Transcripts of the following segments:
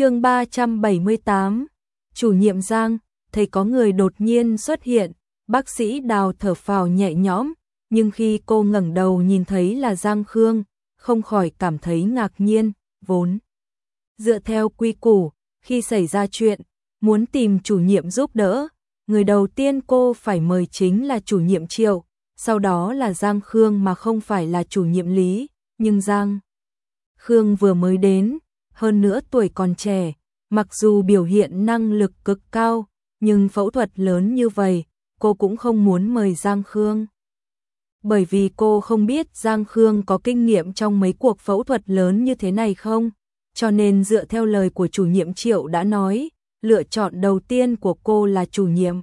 chương 378, chủ nhiệm Giang, thấy có người đột nhiên xuất hiện, bác sĩ đào thở phào nhẹ nhõm, nhưng khi cô ngẩng đầu nhìn thấy là Giang Khương, không khỏi cảm thấy ngạc nhiên, vốn. Dựa theo quy củ, khi xảy ra chuyện, muốn tìm chủ nhiệm giúp đỡ, người đầu tiên cô phải mời chính là chủ nhiệm Triệu, sau đó là Giang Khương mà không phải là chủ nhiệm Lý, nhưng Giang Khương vừa mới đến, hơn nữa tuổi còn trẻ, mặc dù biểu hiện năng lực cực cao, nhưng phẫu thuật lớn như vậy, cô cũng không muốn mời Giang Khương. Bởi vì cô không biết Giang Khương có kinh nghiệm trong mấy cuộc phẫu thuật lớn như thế này không, cho nên dựa theo lời của chủ nhiệm Triệu đã nói, lựa chọn đầu tiên của cô là chủ nhiệm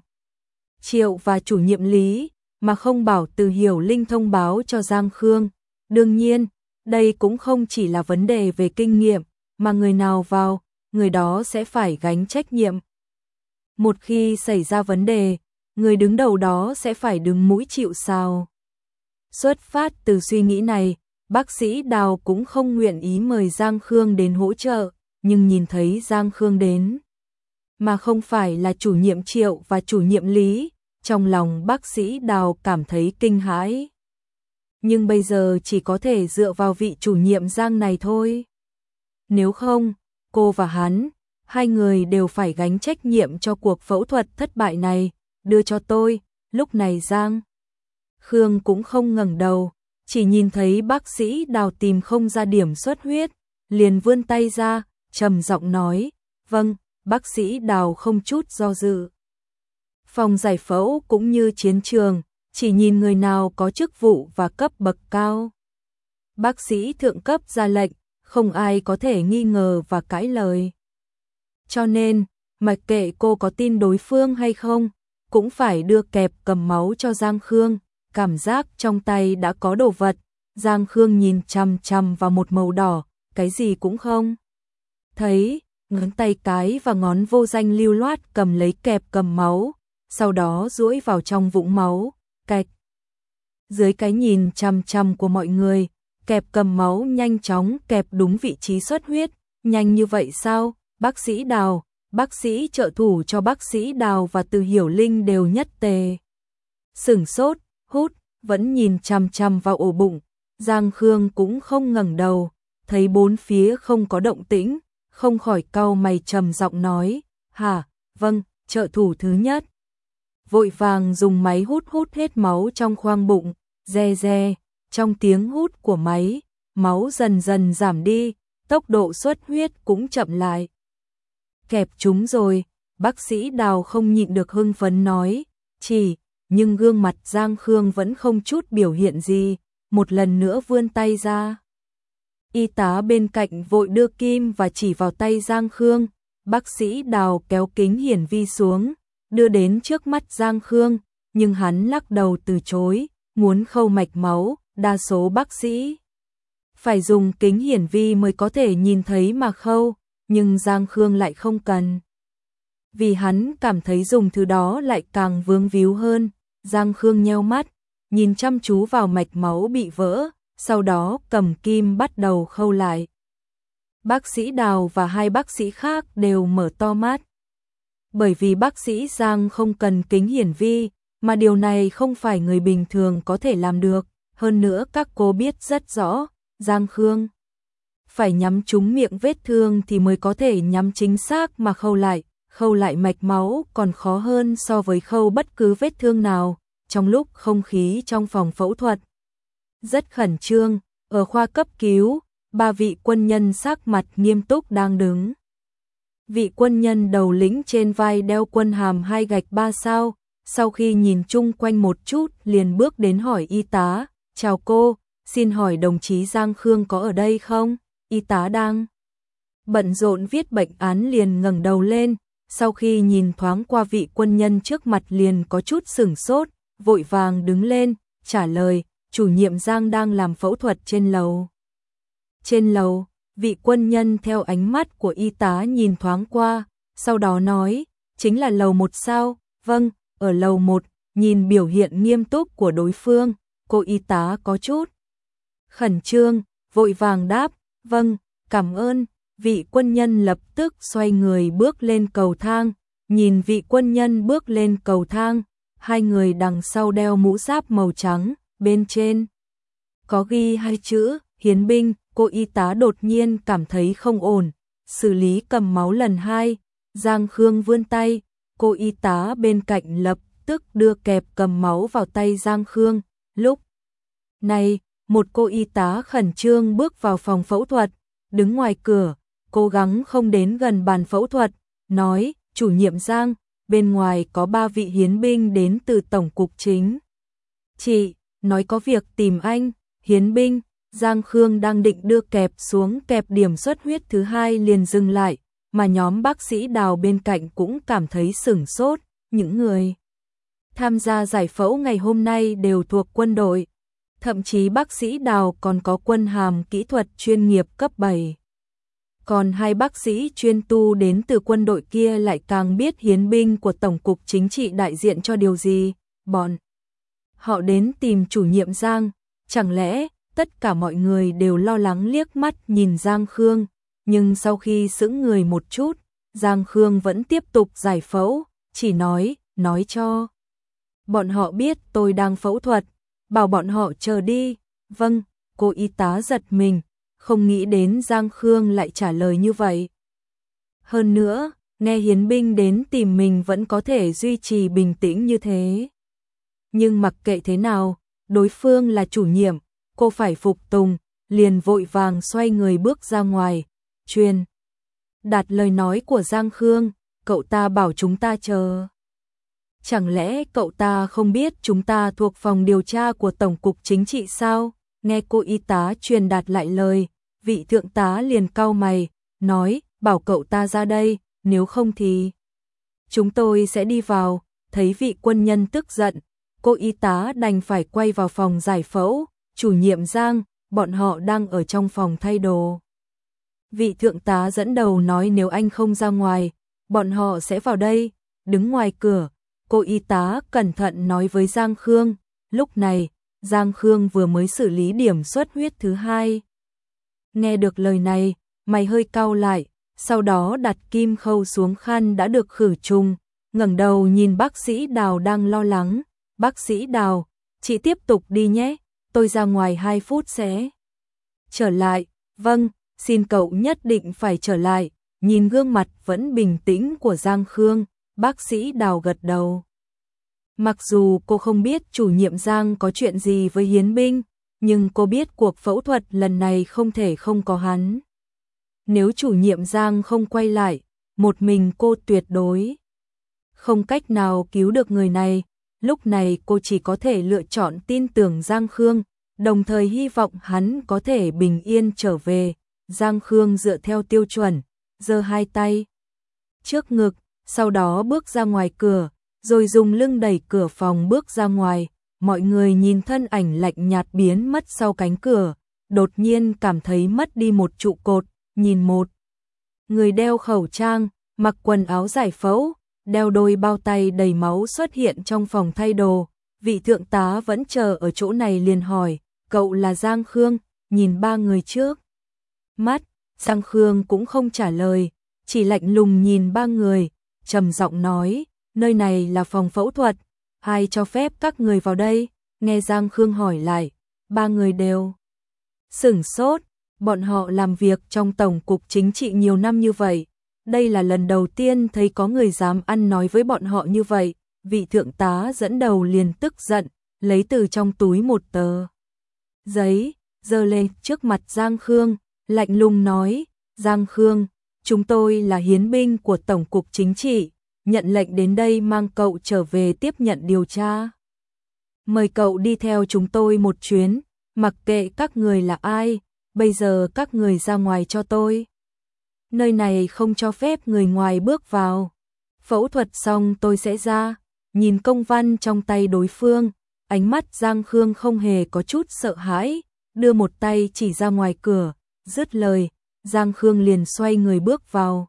Triệu và chủ nhiệm Lý, mà không bảo từ hiểu linh thông báo cho Giang Khương. Đương nhiên, đây cũng không chỉ là vấn đề về kinh nghiệm, mà người nào vào, người đó sẽ phải gánh trách nhiệm. Một khi xảy ra vấn đề, người đứng đầu đó sẽ phải đứng mũi chịu sao. Xuất phát từ suy nghĩ này, bác sĩ Đào cũng không nguyện ý mời Giang Khương đến hỗ trợ, nhưng nhìn thấy Giang Khương đến, mà không phải là chủ nhiệm Triệu và chủ nhiệm Lý, trong lòng bác sĩ Đào cảm thấy kinh hãi. Nhưng bây giờ chỉ có thể dựa vào vị chủ nhiệm Giang này thôi. Nếu không, cô và hắn, hai người đều phải gánh trách nhiệm cho cuộc phẫu thuật thất bại này, đưa cho tôi, lúc này Giang. Khương cũng không ngẩng đầu, chỉ nhìn thấy bác sĩ đào tìm không ra điểm xuất huyết, liền vươn tay ra, trầm giọng nói, vâng, bác sĩ đào không chút do dự. Phòng giải phẫu cũng như chiến trường, chỉ nhìn người nào có chức vụ và cấp bậc cao. Bác sĩ thượng cấp ra lệnh, không ai có thể nghi ngờ và cãi lời. Cho nên, mặc kệ cô có tin đối phương hay không, cũng phải đưa kẹp cầm máu cho Giang Khương, cảm giác trong tay đã có đồ vật. Giang Khương nhìn chằm chằm vào một màu đỏ, cái gì cũng không. Thấy, ngón tay cái và ngón vô danh lưu loát cầm lấy kẹp cầm máu, sau đó duỗi vào trong vũng máu, cạch. Dưới cái nhìn chằm chằm của mọi người, kẹp cầm máu nhanh chóng kẹp đúng vị trí xuất huyết, nhanh như vậy sao? Bác sĩ Đào, bác sĩ trợ thủ cho bác sĩ Đào và Từ Hiểu Linh đều nhất tề. Sửng sốt, hút, vẫn nhìn chằm chằm vào ổ bụng, Giang Khương cũng không ngẩng đầu, thấy bốn phía không có động tĩnh, không khỏi cau mày trầm giọng nói, "Hả? Vâng, trợ thủ thứ nhất." Vội vàng dùng máy hút hút hết máu trong khoang bụng, re re, trong tiếng hút của máy, máu dần dần giảm đi, tốc độ xuất huyết cũng chậm lại. Kẹp chúng rồi, bác sĩ Đào không nhịn được hưng phấn nói, chỉ, nhưng gương mặt Giang Khương vẫn không chút biểu hiện gì, một lần nữa vươn tay ra. Y tá bên cạnh vội đưa kim và chỉ vào tay Giang Khương, bác sĩ Đào kéo kính hiển vi xuống, đưa đến trước mắt Giang Khương, nhưng hắn lắc đầu từ chối, muốn khâu mạch máu, đa số bác sĩ phải dùng kính hiển vi mới có thể nhìn thấy mà khâu, nhưng Giang Khương lại không cần. Vì hắn cảm thấy dùng thứ đó lại càng vướng víu hơn, Giang Khương nheo mắt, nhìn chăm chú vào mạch máu bị vỡ, sau đó cầm kim bắt đầu khâu lại. Bác sĩ Đào và hai bác sĩ khác đều mở to mắt. Bởi vì bác sĩ Giang không cần kính hiển vi, mà điều này không phải người bình thường có thể làm được. Hơn nữa các cô biết rất rõ, Giang Khương phải nhắm trúng miệng vết thương thì mới có thể nhắm chính xác mà khâu lại. Khâu lại mạch máu còn khó hơn so với khâu bất cứ vết thương nào. Trong lúc không khí trong phòng phẫu thuật rất khẩn trương, ở khoa cấp cứu, ba vị quân nhân sắc mặt nghiêm túc đang đứng. Vị quân nhân đầu lĩnh trên vai đeo quân hàm hai gạch ba sao, sau khi nhìn chung quanh một chút liền bước đến hỏi y tá, chào cô, xin hỏi đồng chí Giang Khương có ở đây không? Y tá đang bận rộn viết bệnh án liền ngẩng đầu lên, sau khi nhìn thoáng qua vị quân nhân trước mặt liền có chút sửng sốt, vội vàng đứng lên, trả lời, chủ nhiệm Giang đang làm phẫu thuật trên lầu. Trên lầu, vị quân nhân theo ánh mắt của y tá nhìn thoáng qua, sau đó nói, chính là lầu một sao, vâng, ở lầu một, nhìn biểu hiện nghiêm túc của đối phương, cô y tá có chút. Khẩn trương, vội vàng đáp, vâng, cảm ơn, vị quân nhân lập tức xoay người bước lên cầu thang, nhìn vị quân nhân bước lên cầu thang, hai người đằng sau đeo mũ giáp màu trắng, bên trên có ghi hai chữ hiến binh, cô y tá đột nhiên cảm thấy không ổn, xử lý cầm máu lần hai, Giang Khương vươn tay, cô y tá bên cạnh lập tức đưa kẹp cầm máu vào tay Giang Khương, lúc này, một cô y tá khẩn trương bước vào phòng phẫu thuật, đứng ngoài cửa, cố gắng không đến gần bàn phẫu thuật, nói, chủ nhiệm Giang, bên ngoài có ba vị hiến binh đến từ Tổng cục Chính. Chị, nói có việc tìm anh, hiến binh, Giang Khương đang định đưa kẹp xuống kẹp điểm xuất huyết thứ hai liền dừng lại, mà nhóm bác sĩ đào bên cạnh cũng cảm thấy sửng sốt, những người tham gia giải phẫu ngày hôm nay đều thuộc quân đội, thậm chí bác sĩ đào còn có quân hàm kỹ thuật chuyên nghiệp cấp 7. Còn hai bác sĩ chuyên tu đến từ quân đội kia lại càng biết hiến binh của Tổng cục Chính trị đại diện cho điều gì, bọn. Họ đến tìm chủ nhiệm Giang, chẳng lẽ tất cả mọi người đều lo lắng liếc mắt nhìn Giang Khương, nhưng sau khi sững người một chút, Giang Khương vẫn tiếp tục giải phẫu, chỉ nói, nói cho. Bọn họ biết tôi đang phẫu thuật, bảo bọn họ chờ đi. Vâng, cô y tá giật mình, không nghĩ đến Giang Khương lại trả lời như vậy. Hơn nữa, nghe hiến binh đến tìm mình vẫn có thể duy trì bình tĩnh như thế. Nhưng mặc kệ thế nào, đối phương là chủ nhiệm, cô phải phục tùng, liền vội vàng xoay người bước ra ngoài, truyền. Đạt lời nói của Giang Khương, cậu ta bảo chúng ta chờ. Chẳng lẽ cậu ta không biết chúng ta thuộc phòng điều tra của Tổng cục Chính trị sao? Nghe cô y tá truyền đạt lại lời, vị thượng tá liền cau mày, nói, bảo cậu ta ra đây, nếu không thì... Chúng tôi sẽ đi vào, thấy vị quân nhân tức giận, cô y tá đành phải quay vào phòng giải phẫu, chủ nhiệm Giang, bọn họ đang ở trong phòng thay đồ. Vị thượng tá dẫn đầu nói nếu anh không ra ngoài, bọn họ sẽ vào đây, đứng ngoài cửa, cô y tá cẩn thận nói với Giang Khương, lúc này, Giang Khương vừa mới xử lý điểm xuất huyết thứ hai. Nghe được lời này, mày hơi cau lại, sau đó đặt kim khâu xuống khăn đã được khử trùng, ngẩng đầu nhìn bác sĩ Đào đang lo lắng, bác sĩ Đào, chị tiếp tục đi nhé, tôi ra ngoài 2 phút sẽ trở lại, vâng, xin cậu nhất định phải trở lại, nhìn gương mặt vẫn bình tĩnh của Giang Khương, bác sĩ Đào gật đầu. Mặc dù cô không biết chủ nhiệm Giang có chuyện gì với hiến binh, nhưng cô biết cuộc phẫu thuật lần này không thể không có hắn. Nếu chủ nhiệm Giang không quay lại, một mình cô tuyệt đối không cách nào cứu được người này, lúc này cô chỉ có thể lựa chọn tin tưởng Giang Khương, đồng thời hy vọng hắn có thể bình yên trở về. Giang Khương dựa theo tiêu chuẩn, giơ hai tay trước ngực, sau đó bước ra ngoài cửa, rồi dùng lưng đẩy cửa phòng bước ra ngoài. Mọi người nhìn thân ảnh lạnh nhạt biến mất sau cánh cửa, đột nhiên cảm thấy mất đi một trụ cột, nhìn một người đeo khẩu trang, mặc quần áo giải phẫu, đeo đôi bao tay đầy máu xuất hiện trong phòng thay đồ. Vị thượng tá vẫn chờ ở chỗ này liền hỏi, cậu là Giang Khương, nhìn ba người trước. Mắt, Giang Khương cũng không trả lời, chỉ lạnh lùng nhìn ba người, trầm giọng nói, nơi này là phòng phẫu thuật, ai cho phép các người vào đây? Nghe Giang Khương hỏi lại, ba người đều sửng sốt, bọn họ làm việc trong Tổng cục Chính trị nhiều năm như vậy, đây là lần đầu tiên thấy có người dám ăn nói với bọn họ như vậy, vị thượng tá dẫn đầu liền tức giận, lấy từ trong túi một tờ giấy, giơ lên trước mặt Giang Khương, lạnh lùng nói, Giang Khương, chúng tôi là hiến binh của Tổng cục Chính trị, nhận lệnh đến đây mang cậu trở về tiếp nhận điều tra. Mời cậu đi theo chúng tôi một chuyến, mặc kệ các người là ai, bây giờ các người ra ngoài cho tôi. Nơi này không cho phép người ngoài bước vào. Phẫu thuật xong tôi sẽ ra, nhìn công văn trong tay đối phương, ánh mắt Giang Khương không hề có chút sợ hãi, đưa một tay chỉ ra ngoài cửa, dứt lời, Giang Khương liền xoay người bước vào.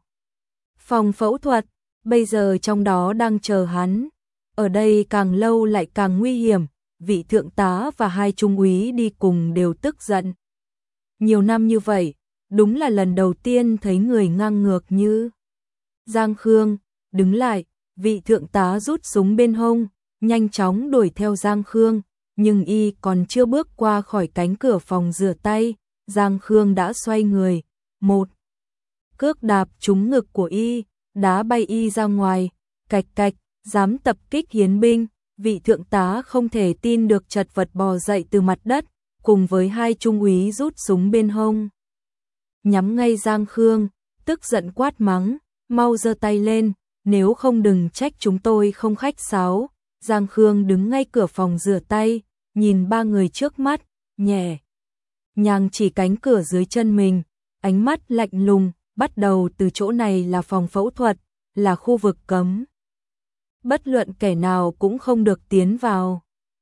Phòng phẫu thuật, bây giờ trong đó đang chờ hắn. Ở đây càng lâu lại càng nguy hiểm, vị thượng tá và hai trung úy đi cùng đều tức giận. Nhiều năm như vậy, đúng là lần đầu tiên thấy người ngang ngược như Giang Khương, đứng lại, vị thượng tá rút súng bên hông, nhanh chóng đuổi theo Giang Khương, nhưng y còn chưa bước qua khỏi cánh cửa phòng rửa tay, Giang Khương đã xoay người, một cước đạp trúng ngực của y, đá bay y ra ngoài, cạch cạch, dám tập kích hiến binh, vị thượng tá không thể tin được chật vật bò dậy từ mặt đất, cùng với hai trung úy rút súng bên hông. Nhắm ngay Giang Khương, tức giận quát mắng, mau giơ tay lên, nếu không đừng trách chúng tôi không khách sáo. Giang Khương đứng ngay cửa phòng rửa tay, nhìn ba người trước mắt, nhẹ. Nhàng chỉ cánh cửa dưới chân mình, ánh mắt lạnh lùng, bắt đầu từ chỗ này là phòng phẫu thuật, là khu vực cấm. Bất luận kẻ nào cũng không được tiến vào.